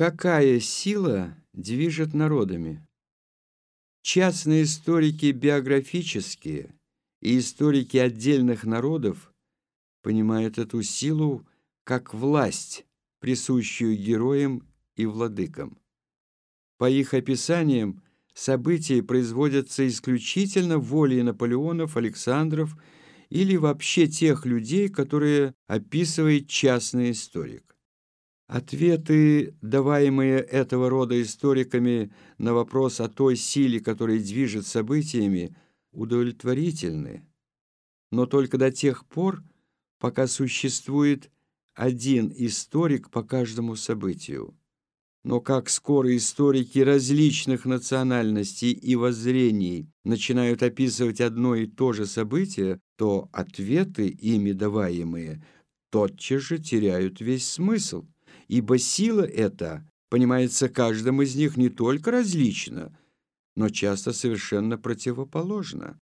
Какая сила движет народами? Частные историки биографические и историки отдельных народов понимают эту силу как власть, присущую героям и владыкам. По их описаниям, события производятся исключительно волей Наполеонов, Александров или вообще тех людей, которые описывает частный историк. Ответы, даваемые этого рода историками на вопрос о той силе, которая движет событиями, удовлетворительны, но только до тех пор, пока существует один историк по каждому событию. Но как скоро историки различных национальностей и воззрений начинают описывать одно и то же событие, то ответы, ими даваемые, тотчас же теряют весь смысл – ибо сила эта понимается каждым из них не только различно, но часто совершенно противоположно.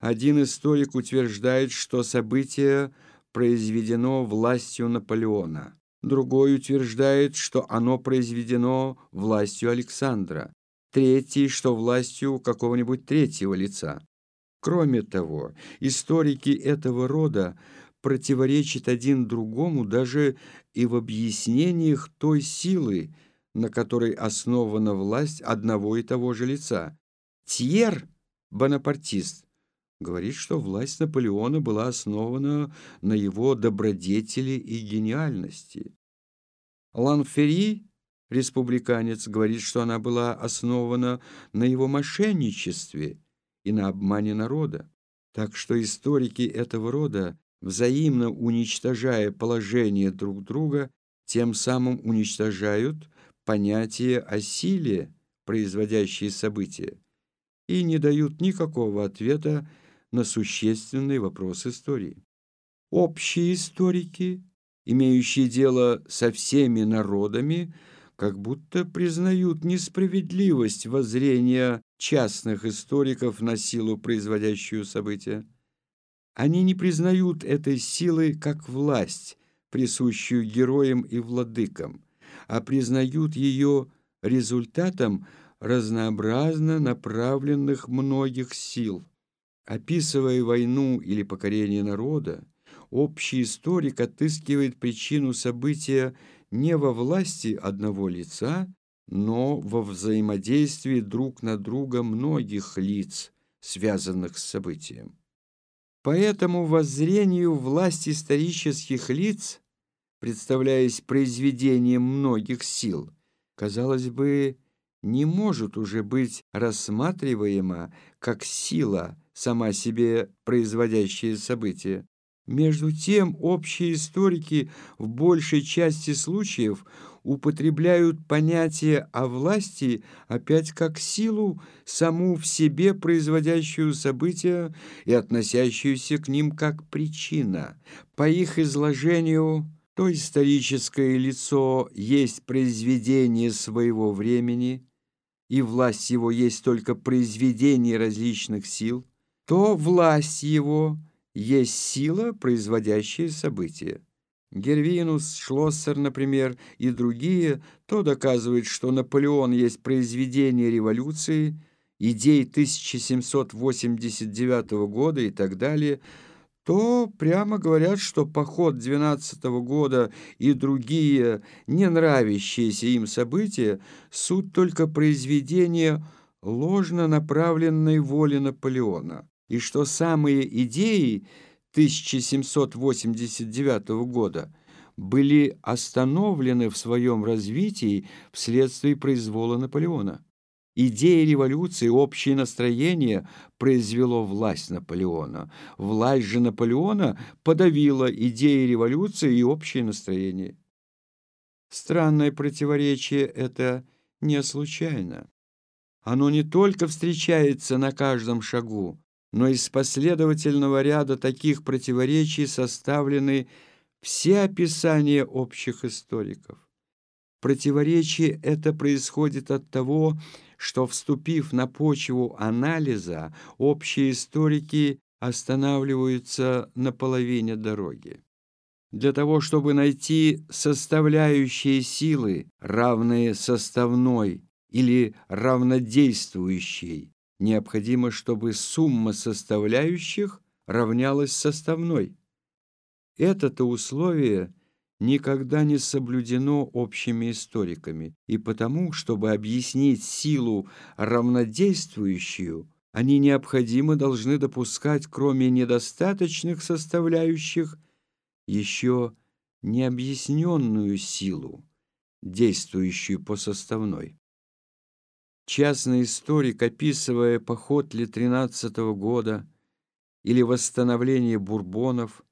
Один историк утверждает, что событие произведено властью Наполеона, другой утверждает, что оно произведено властью Александра, третий, что властью какого-нибудь третьего лица. Кроме того, историки этого рода противоречит один другому даже и в объяснениях той силы, на которой основана власть одного и того же лица. Тьер, бонапартист, говорит, что власть Наполеона была основана на его добродетели и гениальности. Ланфери, республиканец, говорит, что она была основана на его мошенничестве и на обмане народа. Так что историки этого рода взаимно уничтожая положение друг друга, тем самым уничтожают понятие о силе, производящей события, и не дают никакого ответа на существенный вопрос истории. Общие историки, имеющие дело со всеми народами, как будто признают несправедливость воззрения частных историков на силу, производящую события. Они не признают этой силы как власть, присущую героям и владыкам, а признают ее результатом разнообразно направленных многих сил. Описывая войну или покорение народа, общий историк отыскивает причину события не во власти одного лица, но во взаимодействии друг на друга многих лиц, связанных с событием. По этому воззрению власть исторических лиц, представляясь произведением многих сил, казалось бы, не может уже быть рассматриваема как сила, сама себе производящая события. Между тем, общие историки в большей части случаев употребляют понятие о власти опять как силу, саму в себе производящую события и относящуюся к ним как причина. По их изложению, то историческое лицо есть произведение своего времени, и власть его есть только произведение различных сил, то власть его есть сила, производящая события. Гервинус, Шлоссер, например, и другие, то доказывают, что Наполеон есть произведение революции, идей 1789 года и так далее, то прямо говорят, что поход 12 года и другие не нравящиеся им события суть только произведения ложно направленной воли Наполеона, и что самые идеи – 1789 года были остановлены в своем развитии вследствие произвола Наполеона. Идея революции, общее настроение произвело власть Наполеона. Власть же Наполеона подавила идеи революции и общее настроение. Странное противоречие это не случайно. Оно не только встречается на каждом шагу, но из последовательного ряда таких противоречий составлены все описания общих историков. Противоречие это происходит от того, что, вступив на почву анализа, общие историки останавливаются на половине дороги. Для того, чтобы найти составляющие силы, равные составной или равнодействующей, необходимо, чтобы сумма составляющих равнялась составной. Это-то условие никогда не соблюдено общими историками, и потому, чтобы объяснить силу равнодействующую, они необходимо должны допускать, кроме недостаточных составляющих, еще необъясненную силу, действующую по составной. Частный историк, описывая поход ли 13 -го года или восстановление бурбонов,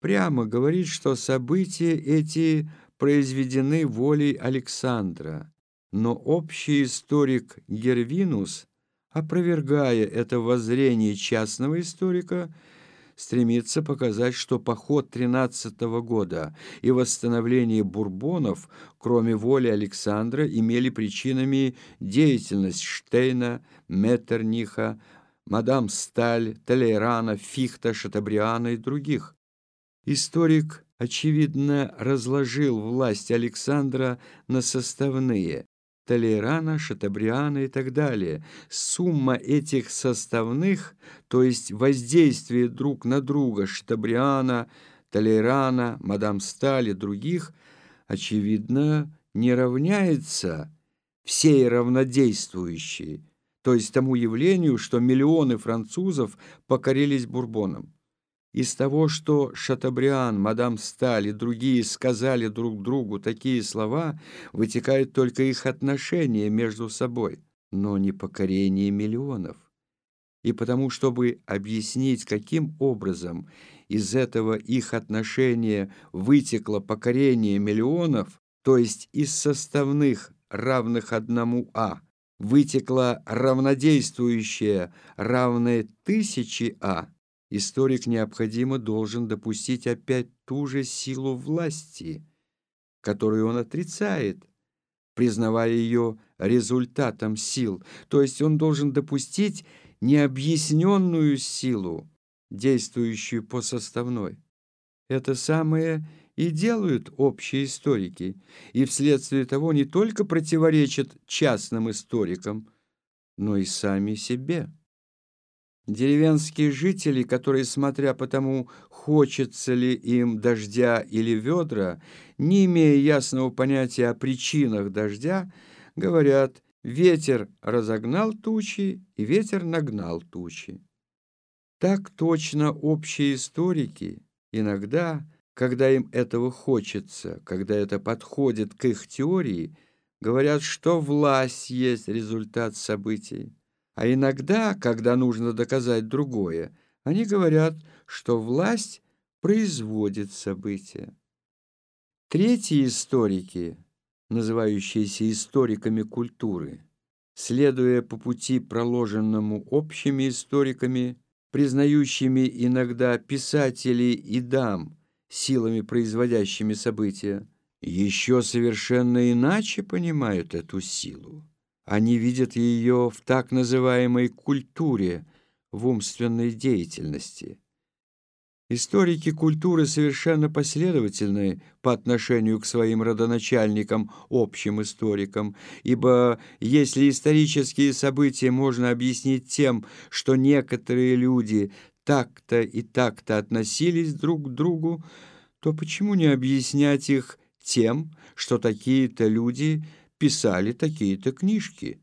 прямо говорит, что события эти произведены волей Александра, но общий историк Гервинус, опровергая это воззрение частного историка, стремится показать, что поход 13 -го года и восстановление бурбонов, кроме воли Александра, имели причинами деятельность Штейна, Меттерниха, мадам Сталь, Толейрана, Фихта, Шатабриана и других. Историк, очевидно, разложил власть Александра на составные Толейрана, Шатабриана и так далее. Сумма этих составных, то есть воздействие друг на друга Шатабриана, Толейрана, мадам Стали других, очевидно, не равняется всей равнодействующей, то есть тому явлению, что миллионы французов покорились бурбонам. Из того, что Шатабриан, мадам Сталь и другие сказали друг другу такие слова, вытекает только их отношения между собой, но не покорение миллионов. И потому, чтобы объяснить, каким образом из этого их отношения вытекло покорение миллионов, то есть из составных, равных одному А, вытекло равнодействующее, равное тысяче А, историк необходимо должен допустить опять ту же силу власти, которую он отрицает, признавая ее результатом сил, то есть он должен допустить необъясненную силу, действующую по составной. Это самое и делают общие историки, и вследствие того не только противоречат частным историкам, но и сами себе. Деревенские жители, которые, смотря по тому, хочется ли им дождя или ведра, не имея ясного понятия о причинах дождя, говорят «ветер разогнал тучи, и ветер нагнал тучи». Так точно общие историки иногда, когда им этого хочется, когда это подходит к их теории, говорят, что власть есть результат событий. А иногда, когда нужно доказать другое, они говорят, что власть производит события. Третьи историки, называющиеся историками культуры, следуя по пути, проложенному общими историками, признающими иногда писателей и дам силами, производящими события, еще совершенно иначе понимают эту силу. Они видят ее в так называемой культуре, в умственной деятельности. Историки культуры совершенно последовательны по отношению к своим родоначальникам, общим историкам, ибо если исторические события можно объяснить тем, что некоторые люди так-то и так-то относились друг к другу, то почему не объяснять их тем, что такие-то люди – писали такие-то книжки.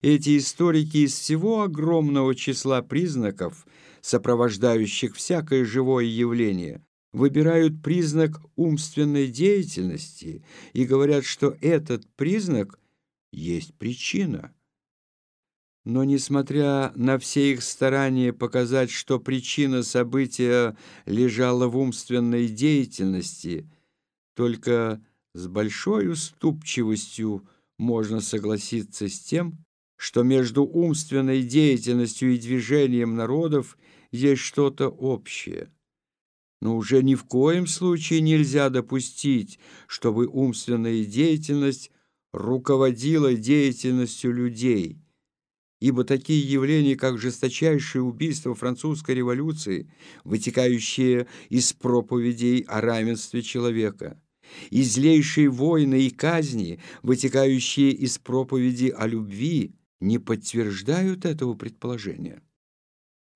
Эти историки из всего огромного числа признаков, сопровождающих всякое живое явление, выбирают признак умственной деятельности и говорят, что этот признак есть причина. Но, несмотря на все их старания показать, что причина события лежала в умственной деятельности, только с большой уступчивостью можно согласиться с тем, что между умственной деятельностью и движением народов есть что-то общее. Но уже ни в коем случае нельзя допустить, чтобы умственная деятельность руководила деятельностью людей, ибо такие явления, как жесточайшее убийство французской революции, вытекающие из проповедей о равенстве человека, и злейшие войны и казни, вытекающие из проповеди о любви, не подтверждают этого предположения.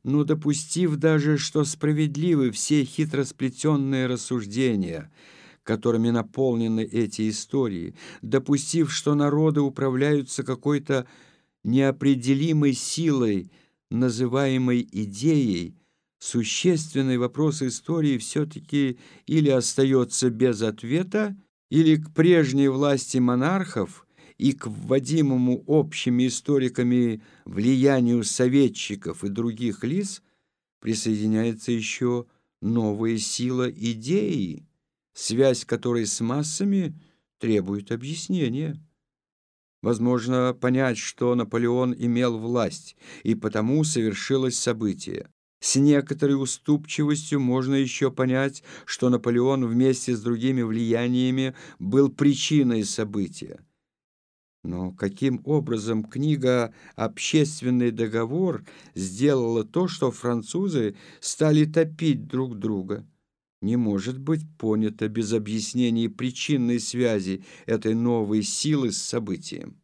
Но допустив даже, что справедливы все хитросплетенные рассуждения, которыми наполнены эти истории, допустив, что народы управляются какой-то неопределимой силой, называемой идеей, существенный вопрос истории все-таки или остается без ответа, или к прежней власти монархов и к вводимому общими историками влиянию советчиков и других лиц присоединяется еще новая сила идеи, связь которой с массами требует объяснения. Возможно понять, что Наполеон имел власть, и потому совершилось событие. С некоторой уступчивостью можно еще понять, что Наполеон вместе с другими влияниями был причиной события. Но каким образом книга «Общественный договор» сделала то, что французы стали топить друг друга? не может быть понято без объяснения причинной связи этой новой силы с событием.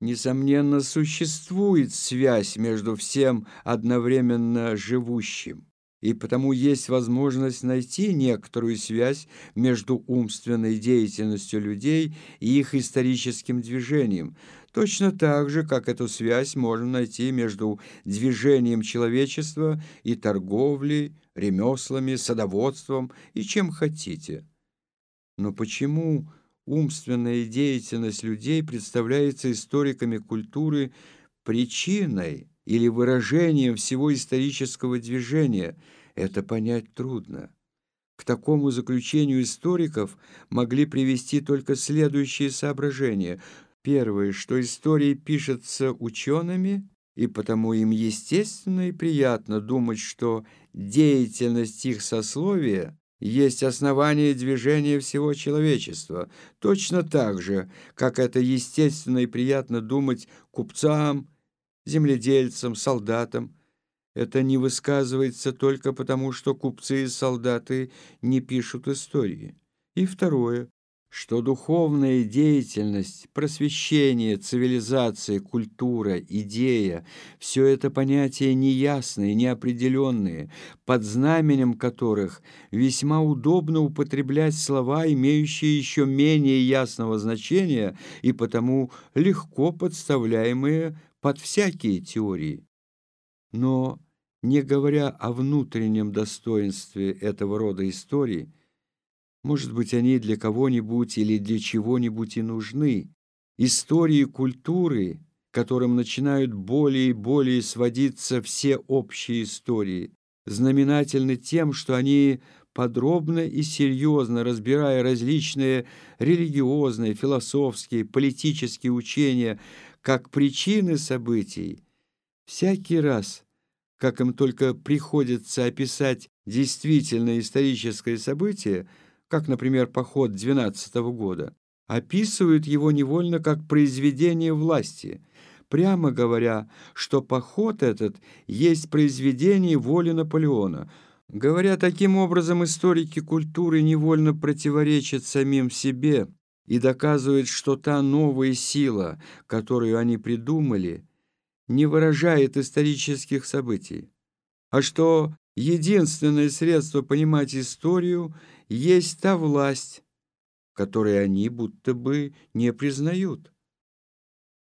Несомненно, существует связь между всем одновременно живущим, и потому есть возможность найти некоторую связь между умственной деятельностью людей и их историческим движением, точно так же, как эту связь можно найти между движением человечества и торговлей, ремеслами, садоводством и чем хотите. Но почему умственная деятельность людей представляется историками культуры причиной или выражением всего исторического движения, это понять трудно. К такому заключению историков могли привести только следующие соображения. Первое, что истории пишутся учеными, и потому им естественно и приятно думать, что деятельность их сословия есть основание движения всего человечества, точно так же, как это естественно и приятно думать купцам, земледельцам, солдатам. Это не высказывается только потому, что купцы и солдаты не пишут истории. И второе, что духовная деятельность, просвещение, цивилизация, культура, идея – все это понятия неясные, неопределенные, под знаменем которых весьма удобно употреблять слова, имеющие еще менее ясного значения и потому легко подставляемые под всякие теории. Но, не говоря о внутреннем достоинстве этого рода истории – может быть, они для кого-нибудь или для чего-нибудь и нужны. Истории культуры, которым начинают более и более сводиться все общие истории, знаменательны тем, что они подробно и серьезно разбирая различные религиозные, философские, политические учения как причины событий, всякий раз, как им только приходится описать действительное историческое событие, как, например, поход 12 -го года, описывают его невольно как произведение власти, прямо говоря, что поход этот есть произведение воли Наполеона. Говоря таким образом, историки культуры невольно противоречат самим себе и доказывают, что та новая сила, которую они придумали, не выражает исторических событий, а что единственное средство понимать историю есть та власть, которой они будто бы не признают.